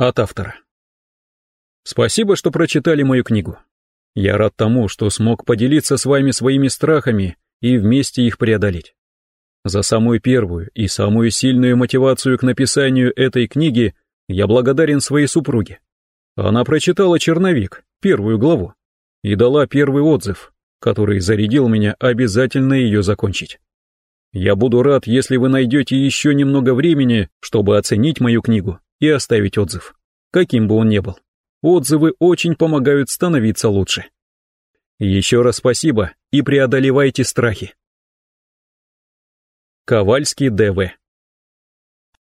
От автора. Спасибо, что прочитали мою книгу. Я рад тому, что смог поделиться с вами своими страхами и вместе их преодолеть. За самую первую и самую сильную мотивацию к написанию этой книги я благодарен своей супруге. Она прочитала «Черновик», первую главу, и дала первый отзыв, который зарядил меня обязательно ее закончить. Я буду рад, если вы найдете еще немного времени, чтобы оценить мою книгу и оставить отзыв, каким бы он ни был. Отзывы очень помогают становиться лучше. Еще раз спасибо и преодолевайте страхи. Ковальский ДВ